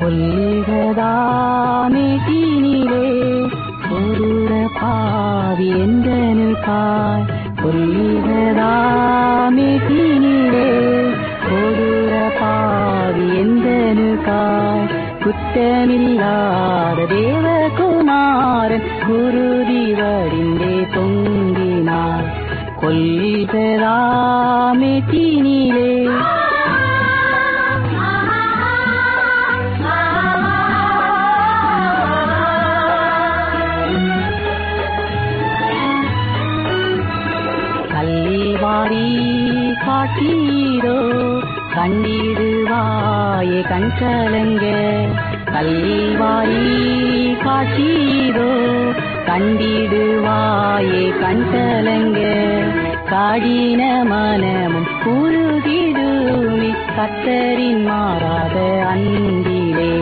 கொல்லிகதாமேட்டினிலே ஒருர பாவி எந்தனுக்காய் கொல்லிகதாமேட்டினிலே ஒருர பாவி எந்தனுக்காய் குற்றமில்லாத தேவகுமாரன் குருதி வடிந்தே தொங்கினார். கொல்லிகதாமேட்டினிலே கல்வாரி கண்டிடுவாயே கண் கலங்க கல்வாரி காட்டீரோ கண்டிடுவாயே கண் கலங்க காடின மனமும் குருகிடுமி கத்தரின் மாறாத அன்பிலே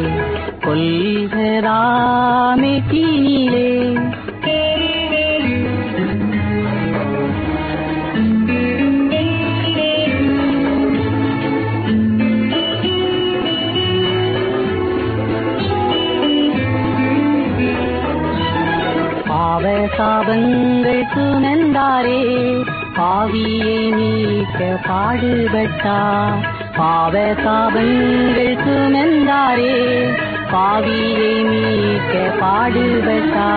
கொள்கதாமே தீனிலே பாபங்கள் சுமந்தாரே பாவியை நீக்க பாடுபட்டா? பாவ சாபங்கள் சுமந்தாரே பாவியை நீக்க பாடுபட்டா?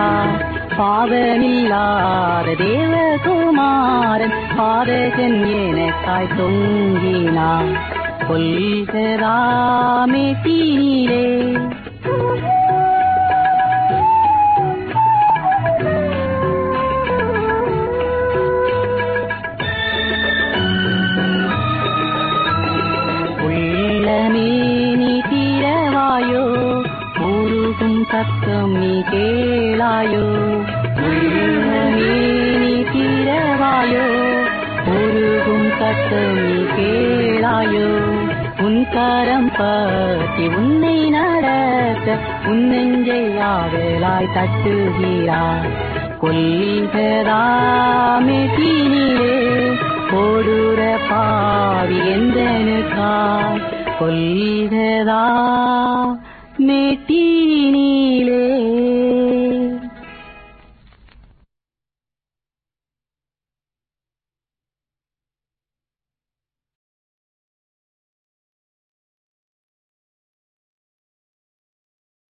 பாவமில்லாத தேவகுமாரன் பாதகன் எனக்காய் தொங்கினார் கொல்கராமே தீ கேளாயோ? நீ தீரவாயோ? உருகும் சத்தம் நீ கேளாயோ? உன் கரம் பற்றி உன்னை நடத்த உன் நெஞ்சை ஆவலாய் தட்டுகிறார். கொல்லிகதாமே தீனிலே கொடூர பாவி எந்தனுக்கா கொல்லிகதா मेटी नीले